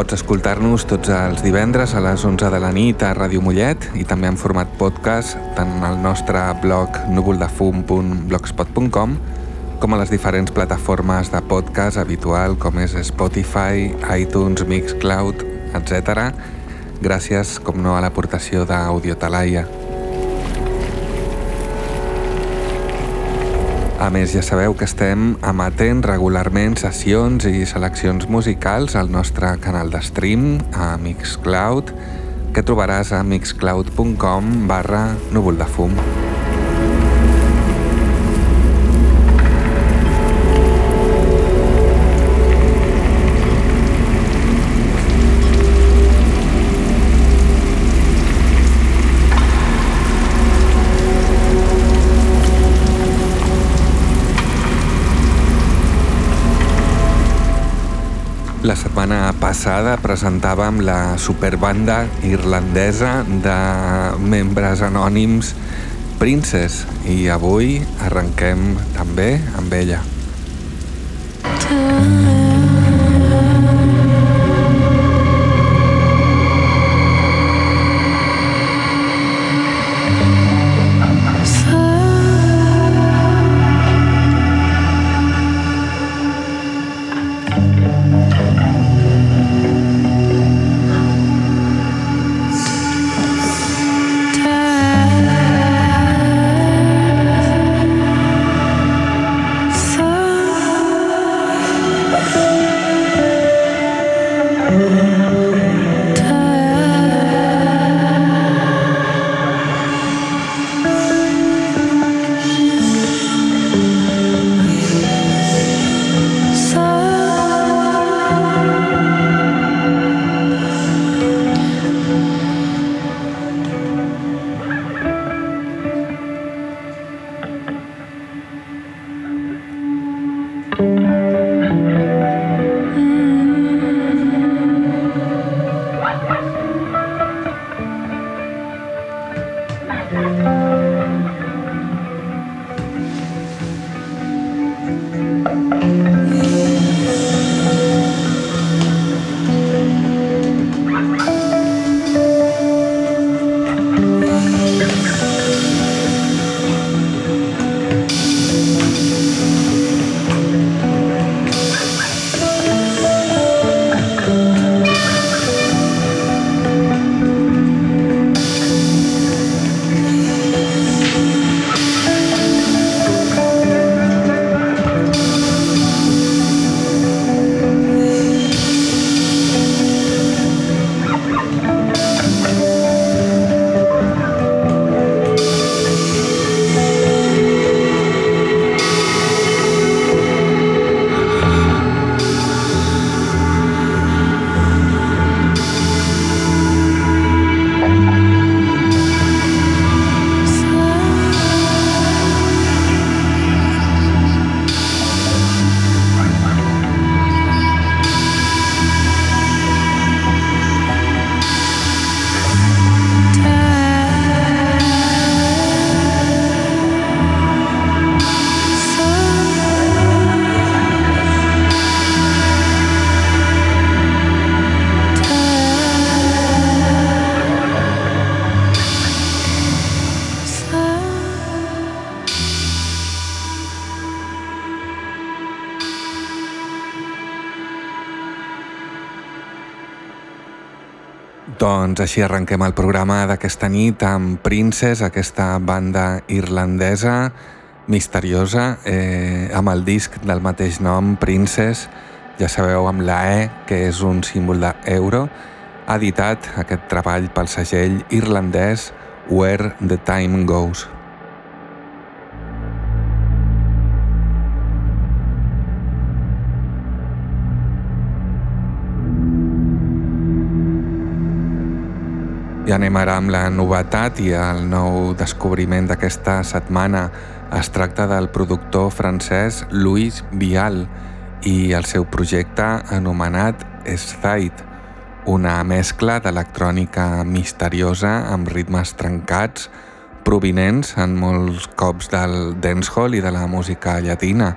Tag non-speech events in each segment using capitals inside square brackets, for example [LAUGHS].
Pots escoltar-nos tots els divendres a les 11 de la nit a Ràdio Mollet i també en format podcast tant al nostre blog núvoldefum.blogspot.com com a les diferents plataformes de podcast habitual com és Spotify, iTunes, Mixcloud, etc. Gràcies, com no, a l'aportació d'Audio A més, ja sabeu que estem emetent regularment sessions i seleccions musicals al nostre canal de stream a Mixcloud, que trobaràs a mixcloud.com barra núvol de fum. La setmana passada presentàvem la superbanda irlandesa de membres anònims Princess i avui arrenquem també amb ella. Doncs així arrenquem el programa d'aquesta nit amb Princess, aquesta banda irlandesa misteriosa, eh, amb el disc del mateix nom, Princess, ja sabeu, amb la E, que és un símbol d'euro, ha editat aquest treball pel segell irlandès Where the Time Goes. I anem ara amb la novetat i el nou descobriment d'aquesta setmana. Es tracta del productor francès Louis Vial i el seu projecte anomenat Esthite, una mescla d'electrònica misteriosa amb ritmes trencats provinents en molts cops del dancehall i de la música llatina.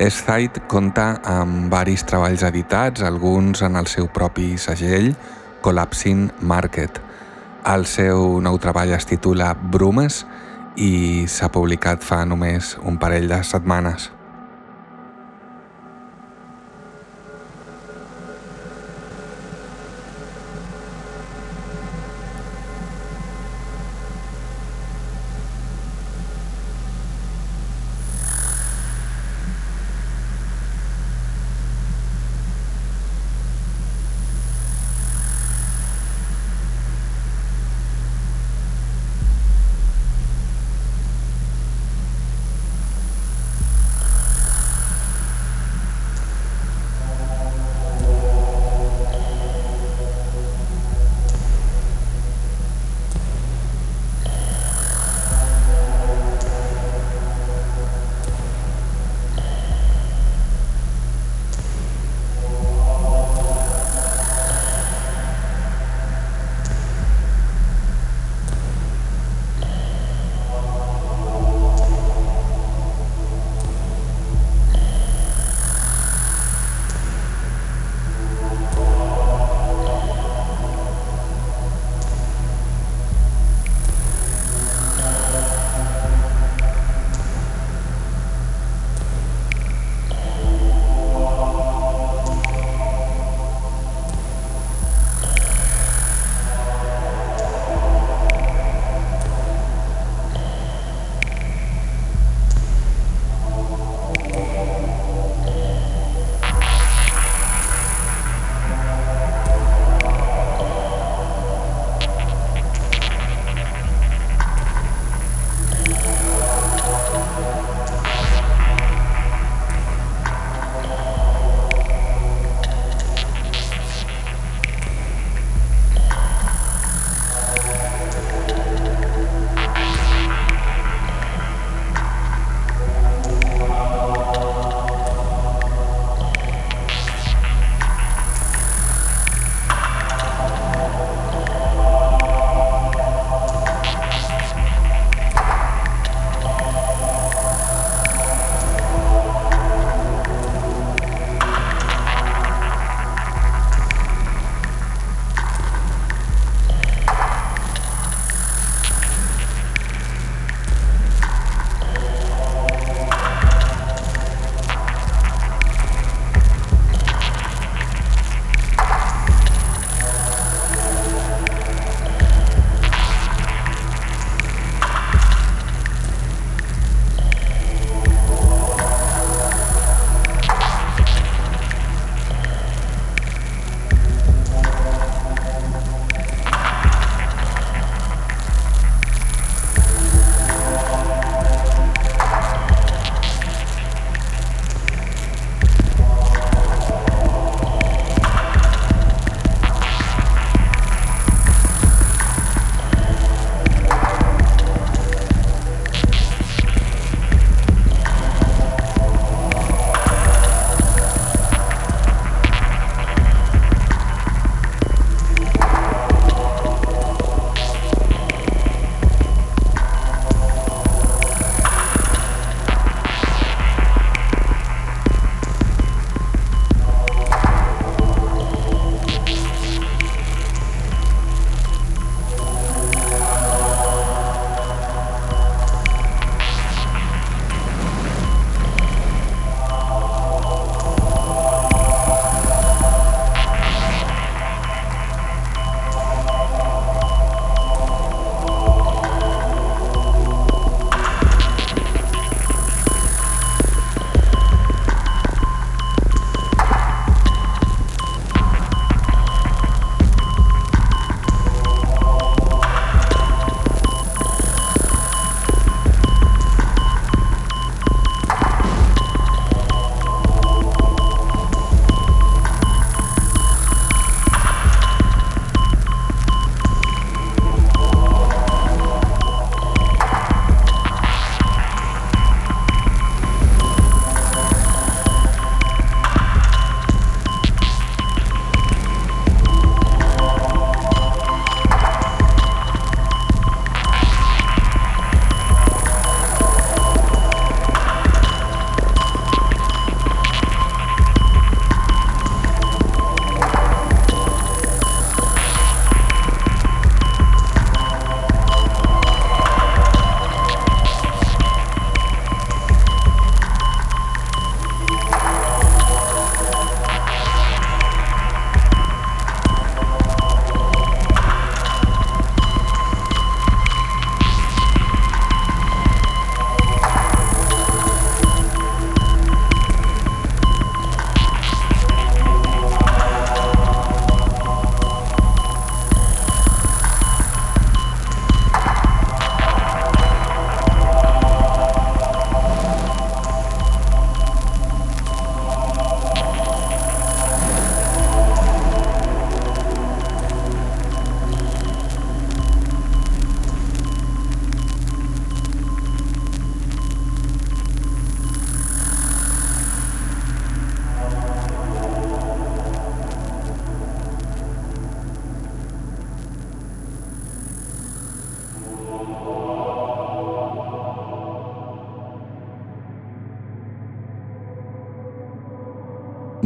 Esthite compta amb varis treballs editats, alguns en el seu propi segell, Collapsing Market. El seu nou treball es titula Brumes i s'ha publicat fa només un parell de setmanes.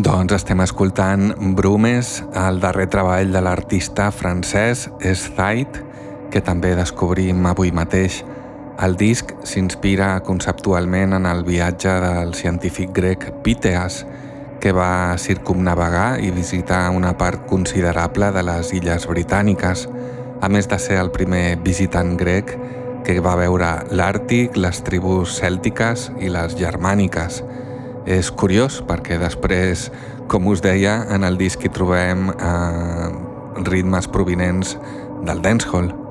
Doncs estem escoltant Brumes, el darrer treball de l'artista francès Esthait, que també descobrim avui mateix. El disc s'inspira conceptualment en el viatge del científic grec Píteas, que va circumnavegar i visitar una part considerable de les illes britàniques, a més de ser el primer visitant grec que va veure l'Àrtic, les tribus cèltiques i les germàniques. És curiós perquè després, com us deia, en el disc hi trobem eh, ritmes provinents del dancehall.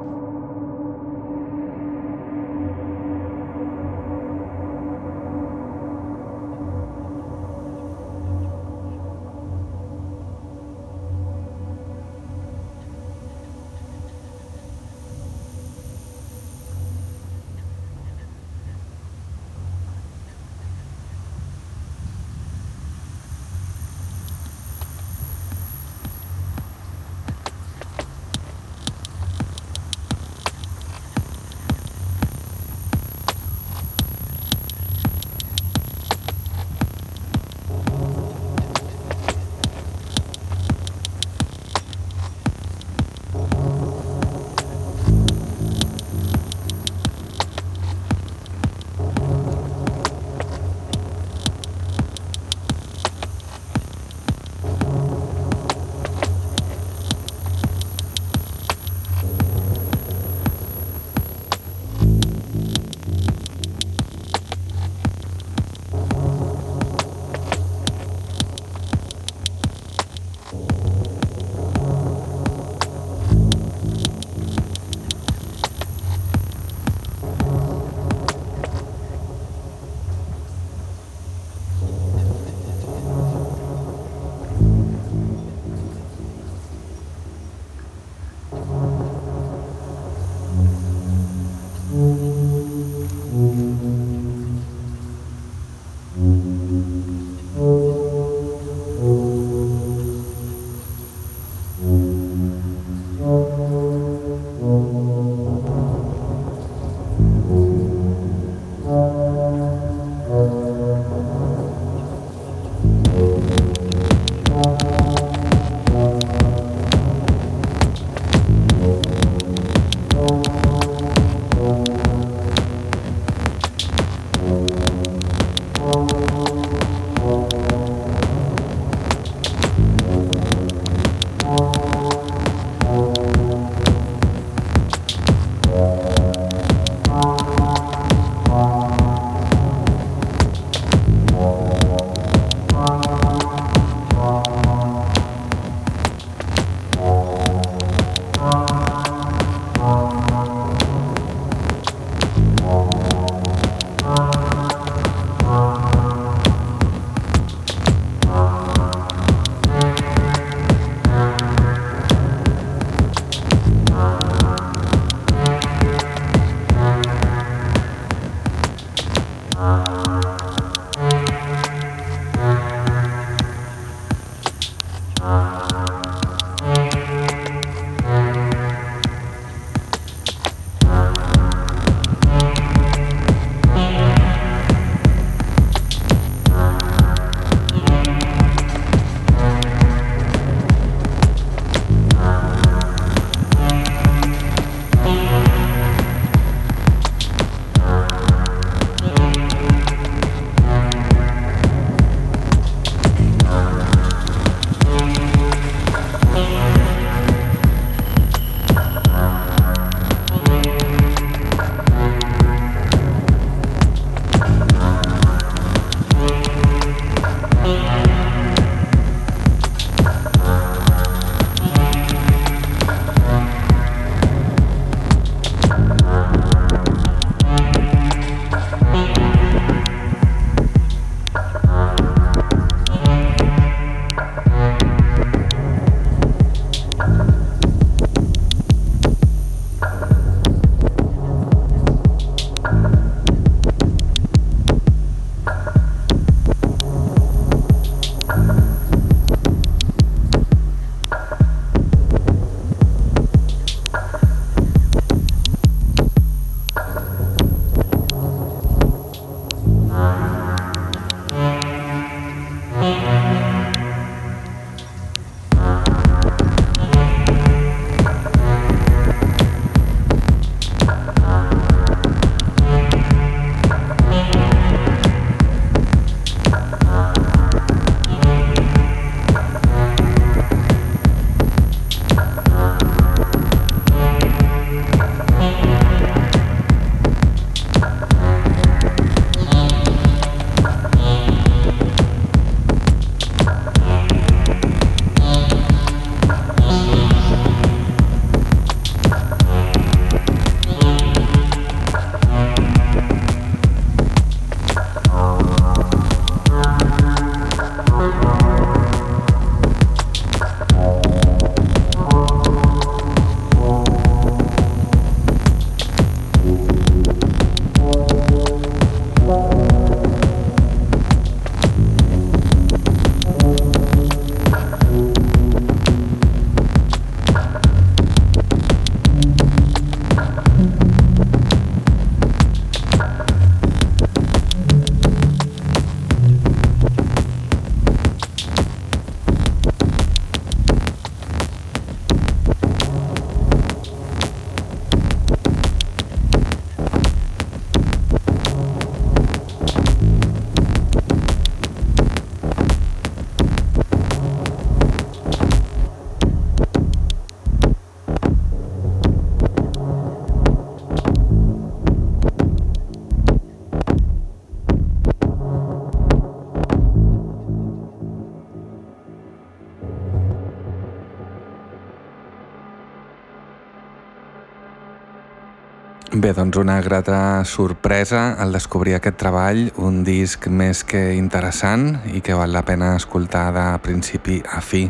Bé, doncs una grata sorpresa al descobrir aquest treball, un disc més que interessant i que val la pena escoltar de principi a fi.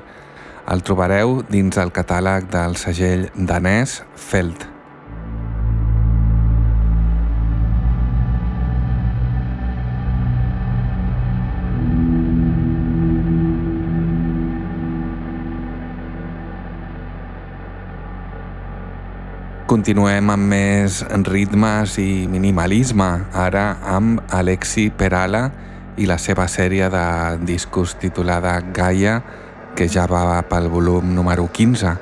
El trobareu dins el catàleg del segell danès Felt. Continuem amb més ritmes i minimalisme, ara amb Alexi Perala i la seva sèrie de discos titulada Gaia, que ja va pel volum número 15.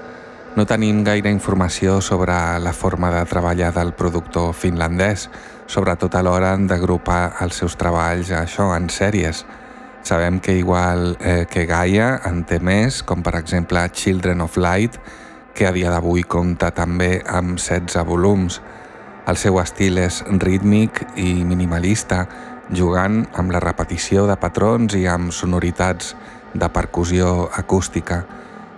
No tenim gaire informació sobre la forma de treballar del productor finlandès, sobretot a l'hora d'agrupar els seus treballs això en sèries. Sabem que igual eh, que Gaia en té més, com per exemple Children of Light, que a dia d'avui compta també amb 16 volums. El seu estil és rítmic i minimalista, jugant amb la repetició de patrons i amb sonoritats de percussió acústica.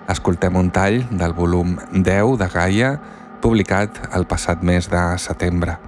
Escoltem un tall del volum 10 de Gaia, publicat el passat mes de setembre.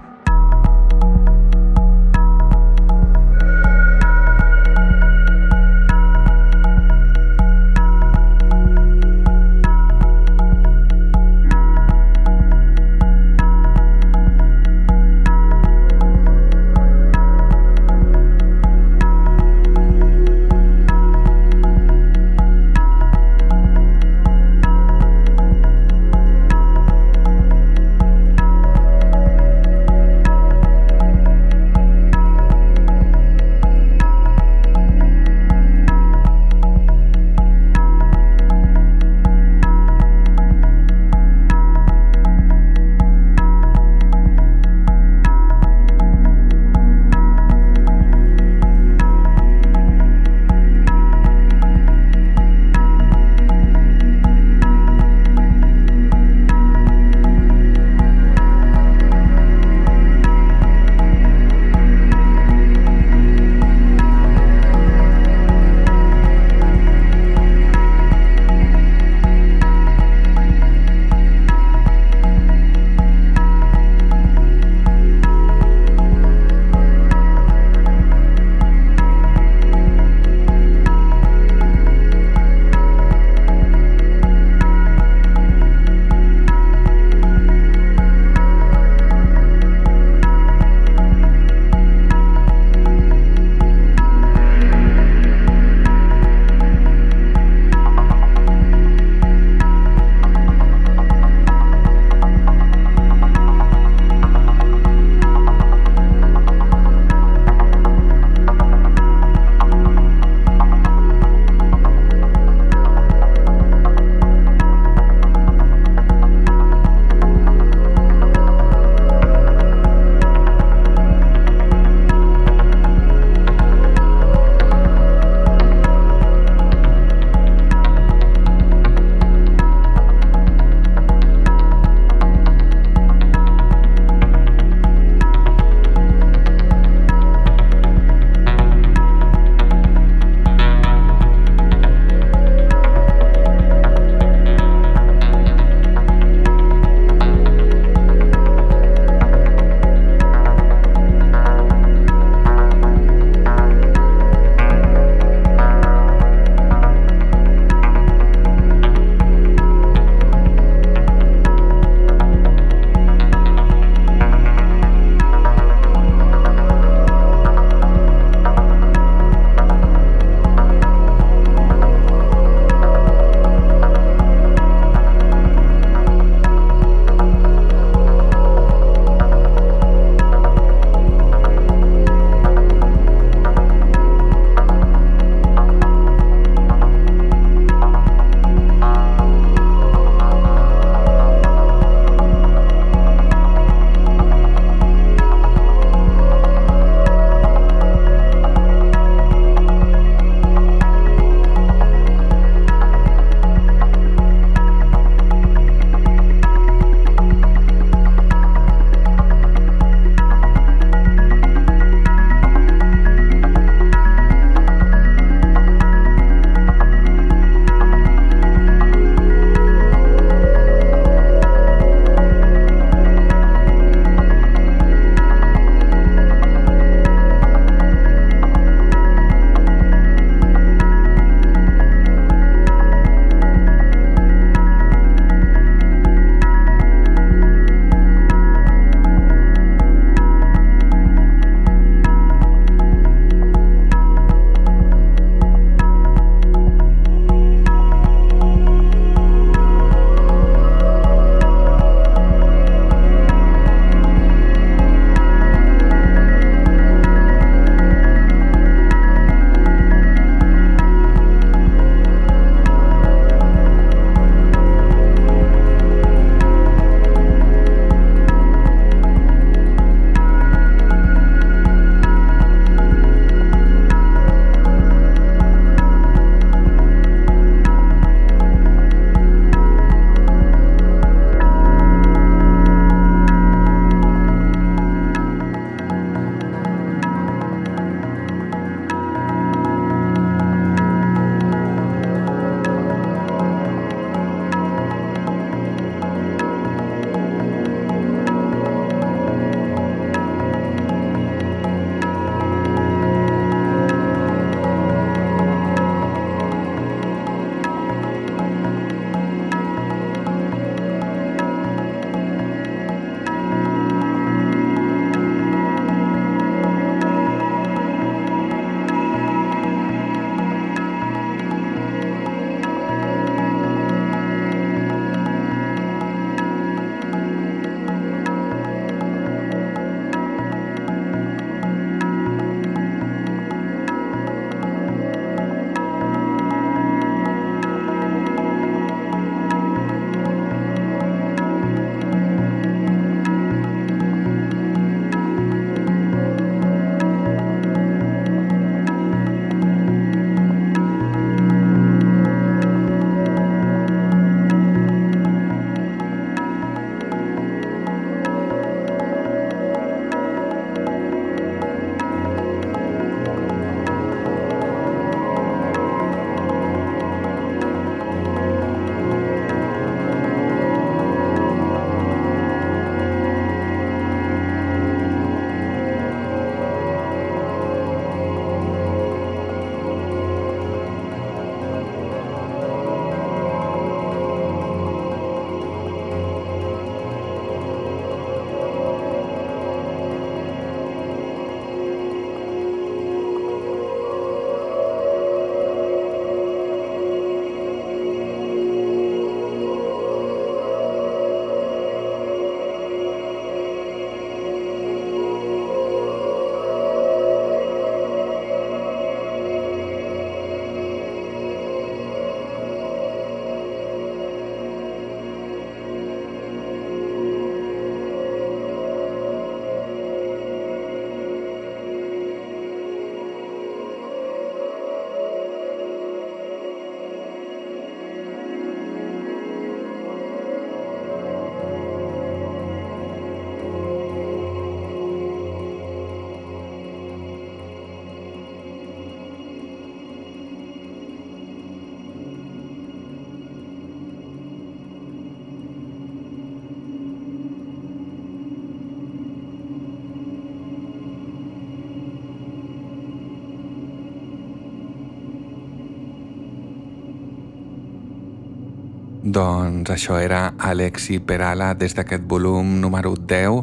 Doncs això era Alexi Perala des d'aquest volum número 10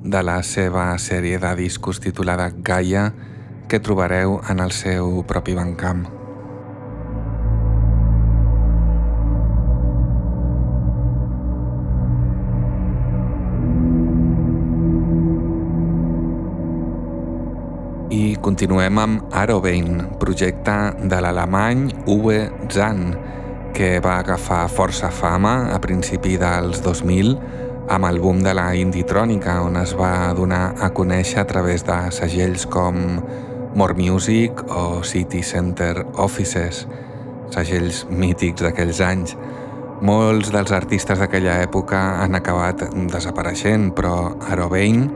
de la seva sèrie de discos titulada Gaia que trobareu en el seu propi bancamp. I continuem amb Arovein, projecte de l'alemany Uwe Zahn, que va agafar força fama a principi dels 2000 amb el boom de la inditrònica, on es va donar a conèixer a través de segells com More Music o City Center Offices, segells mítics d'aquells anys. Molts dels artistes d'aquella època han acabat desapareixent, però Arovein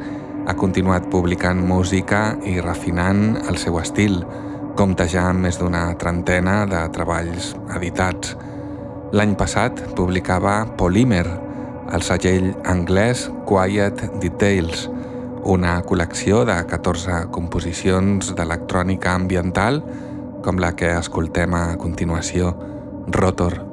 ha continuat publicant música i refinant el seu estil, compta ja amb més d'una trentena de treballs editats. L'any passat publicava Polymer, el segell anglès Quiet Details, una col·lecció de 14 composicions d'electrònica ambiental com la que escoltem a continuació, Rotor.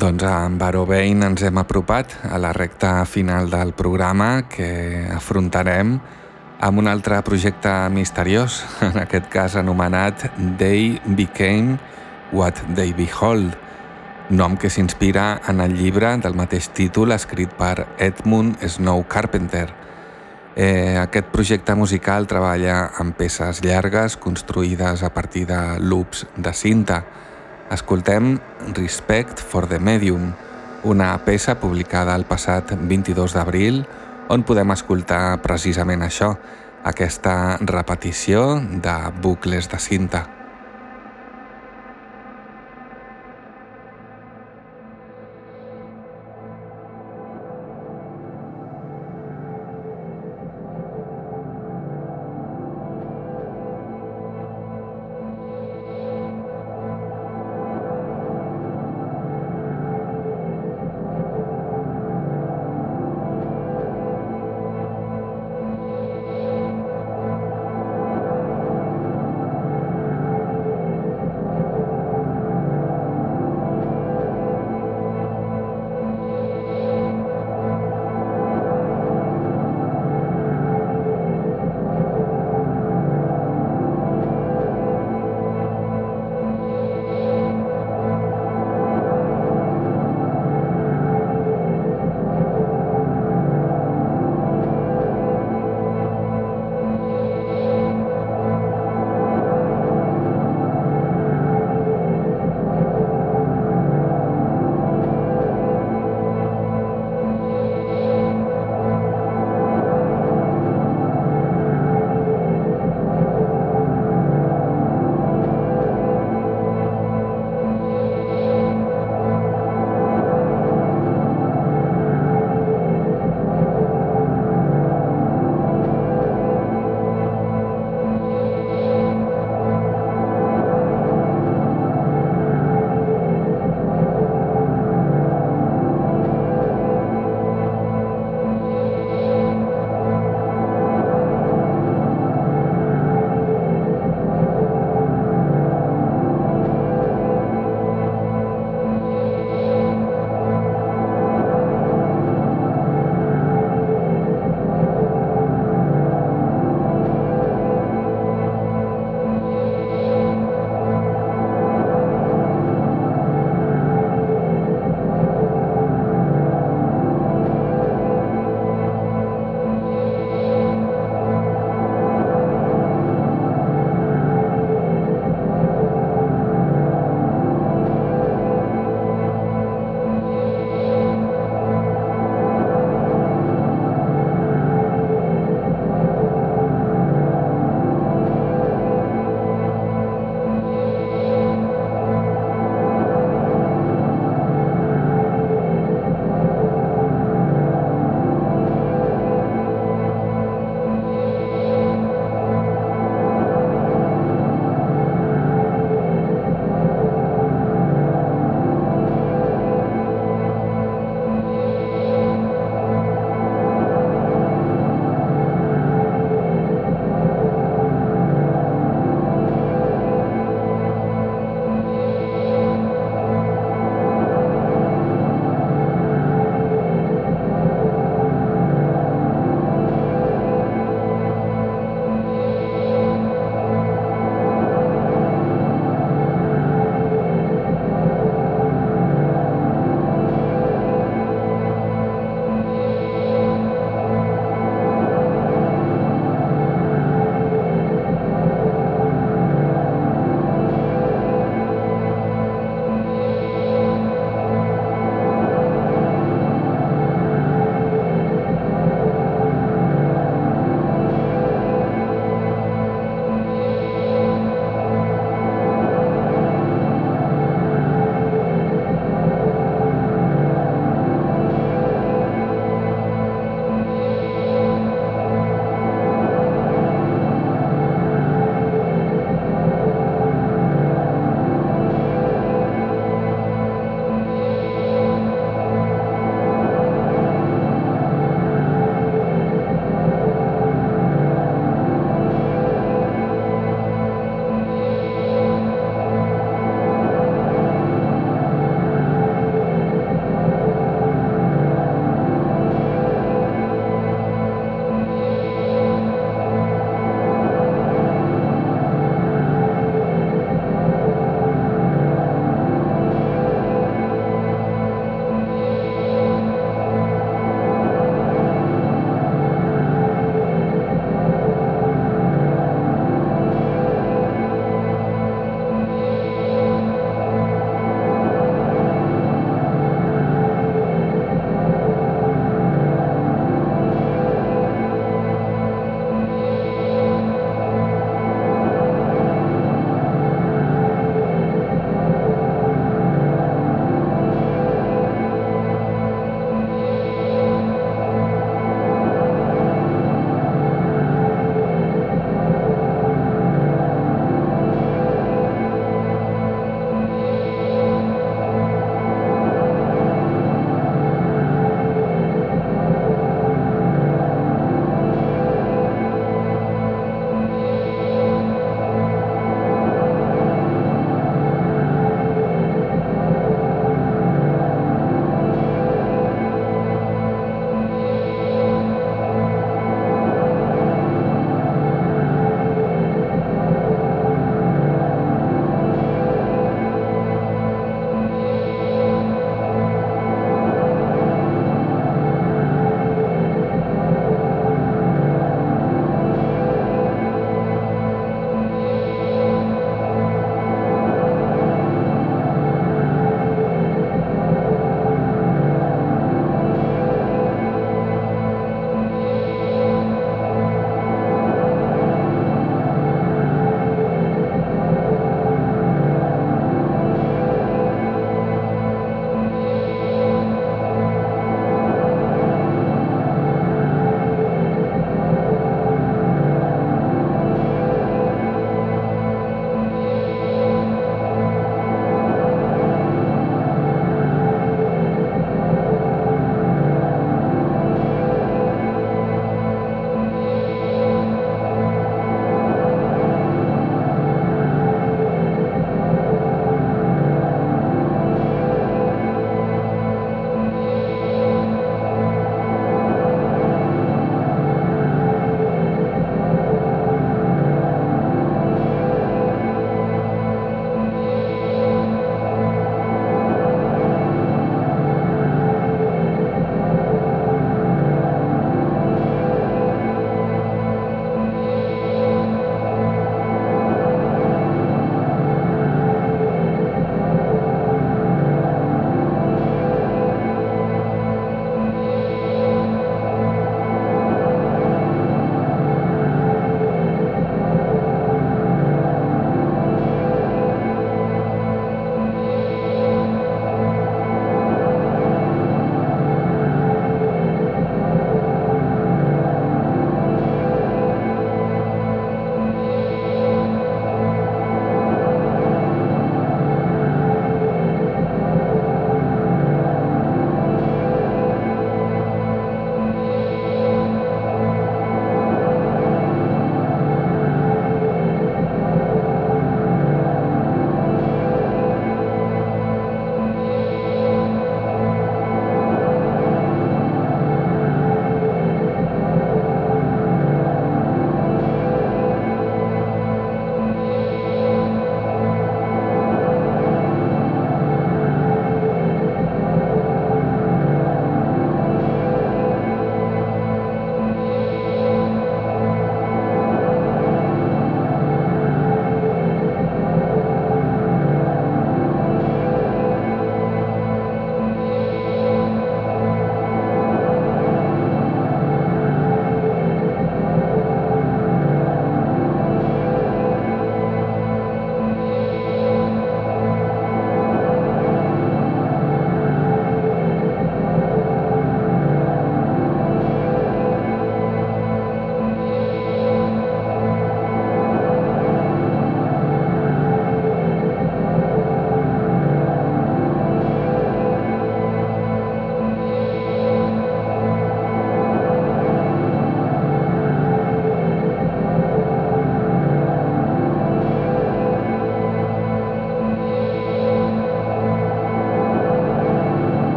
Doncs amb Barovein ens hem apropat a la recta final del programa que afrontarem amb un altre projecte misteriós, [LAUGHS] en aquest cas anomenat They Became What They Behold, nom que s'inspira en el llibre del mateix títol escrit per Edmund Snow Carpenter. Eh, aquest projecte musical treballa amb peces llargues construïdes a partir de loops de cinta, Escoltem Respect for the Medium, una peça publicada el passat 22 d'abril on podem escoltar precisament això, aquesta repetició de bucles de cinta.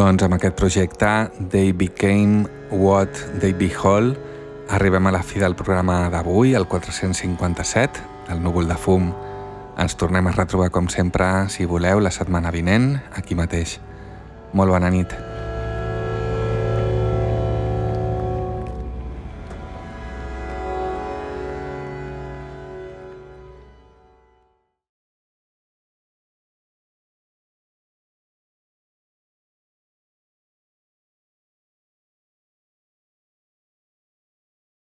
Doncs amb aquest projecte They Became What They Behold arribem a la fi del programa d'avui, el 457, el núvol de fum. Ens tornem a retrobar com sempre, si voleu, la setmana vinent, aquí mateix. Molt bona nit.